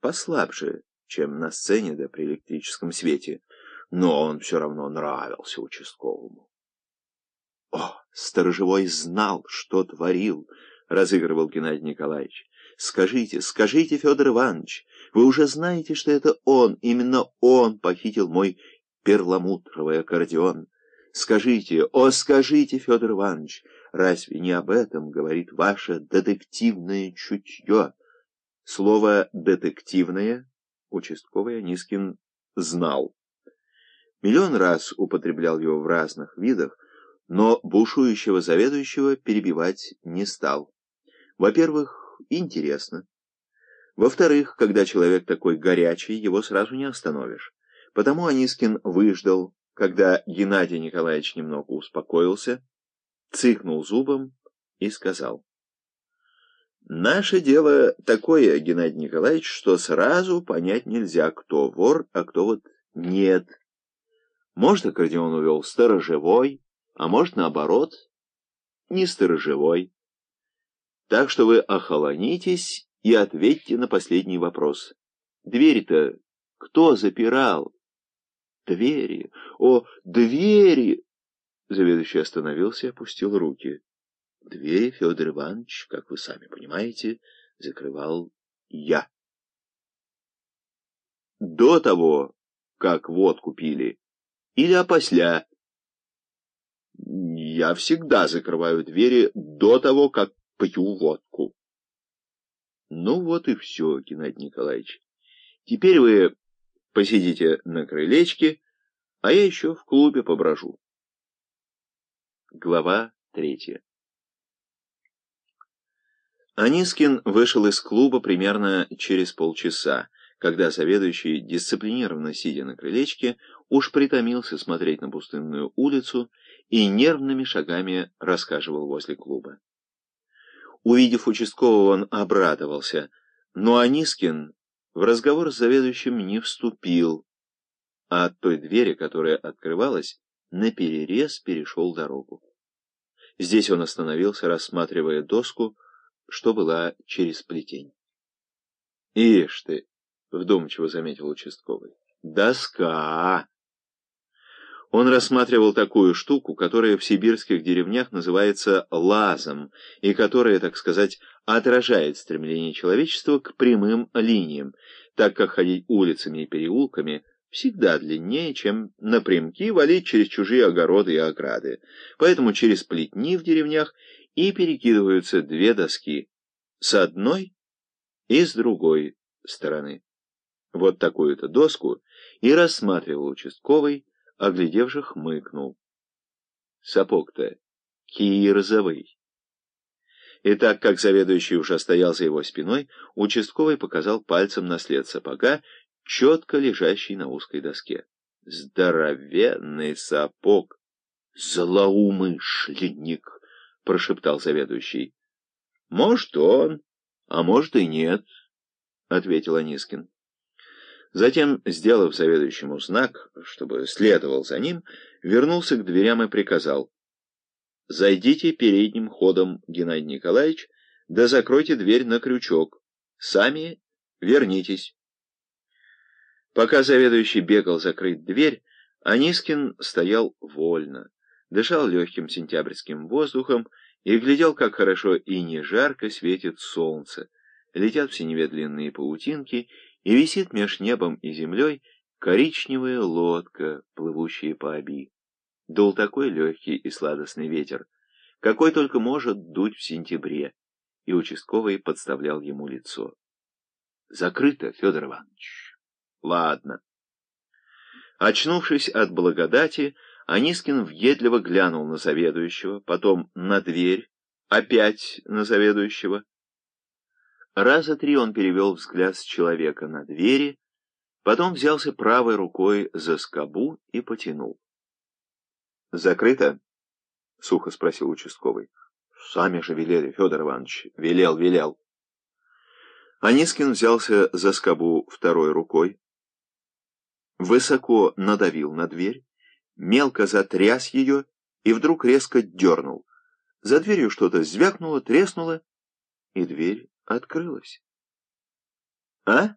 послабже, чем на сцене да при электрическом свете, но он все равно нравился участковому. О, сторожевой знал, что творил, разыгрывал Геннадий Николаевич. Скажите, скажите, Федор Иванович, вы уже знаете, что это он, именно он похитил мой перламутровый аккордеон. Скажите, о, скажите, Федор Иванович, разве не об этом говорит ваше детективное чутье? Слово «детективное» участковый Анискин знал. Миллион раз употреблял его в разных видах, но бушующего заведующего перебивать не стал. Во-первых, интересно. Во-вторых, когда человек такой горячий, его сразу не остановишь. Потому Анискин выждал, когда Геннадий Николаевич немного успокоился, цыкнул зубом и сказал. «Наше дело такое, Геннадий Николаевич, что сразу понять нельзя, кто вор, а кто вот нет. Может, аккордеон увел сторожевой, а может, наоборот, не сторожевой. Так что вы охолонитесь и ответьте на последний вопрос. Дверь-то кто запирал? Двери! О, двери! Заведующий остановился и опустил руки. Двери, Федор Иванович, как вы сами понимаете, закрывал я. До того, как водку пили, или опосля, я всегда закрываю двери до того, как пью водку. Ну вот и все, Геннадий Николаевич. Теперь вы посидите на крылечке, а я еще в клубе поброжу. Глава третья Анискин вышел из клуба примерно через полчаса, когда заведующий, дисциплинированно сидя на крылечке, уж притомился смотреть на пустынную улицу и нервными шагами рассказывал возле клуба. Увидев участкового, он обрадовался, но Анискин в разговор с заведующим не вступил, а от той двери, которая открывалась, наперерез перешел дорогу. Здесь он остановился, рассматривая доску, что была через плетень. «Ишь ты!» — вдумчиво заметил участковый. «Доска!» Он рассматривал такую штуку, которая в сибирских деревнях называется лазом, и которая, так сказать, отражает стремление человечества к прямым линиям, так как ходить улицами и переулками всегда длиннее, чем напрямки валить через чужие огороды и ограды. Поэтому через плетни в деревнях и перекидываются две доски с одной и с другой стороны. Вот такую-то доску и рассматривал участковый, оглядевших хмыкнул. Сапог-то кирзовый. И так как заведующий уже стоял за его спиной, участковый показал пальцем на след сапога, четко лежащий на узкой доске. Здоровенный сапог! Злоумышленник! — прошептал заведующий. — Может, он, а может и нет, — ответил Анискин. Затем, сделав заведующему знак, чтобы следовал за ним, вернулся к дверям и приказал. «Зайдите передним ходом, Геннадий Николаевич, да закройте дверь на крючок. Сами вернитесь». Пока заведующий бегал закрыть дверь, Анискин стоял вольно, дышал легким сентябрьским воздухом и глядел, как хорошо и не жарко светит солнце, летят в синеве длинные паутинки, и висит меж небом и землей коричневая лодка, плывущая по оби. Дул такой легкий и сладостный ветер, какой только может дуть в сентябре, и участковый подставлял ему лицо. Закрыто, Федор Иванович. Ладно. Очнувшись от благодати, Анискин въедливо глянул на заведующего, потом на дверь, опять на заведующего, Раза три он перевел взгляд с человека на двери, потом взялся правой рукой за скобу и потянул. «Закрыто?» — сухо спросил участковый. «Сами же велели, Федор Иванович. Велел, велел». Анискин взялся за скобу второй рукой, высоко надавил на дверь, мелко затряс ее и вдруг резко дернул. За дверью что-то звякнуло, треснуло, и дверь открылась. «А?»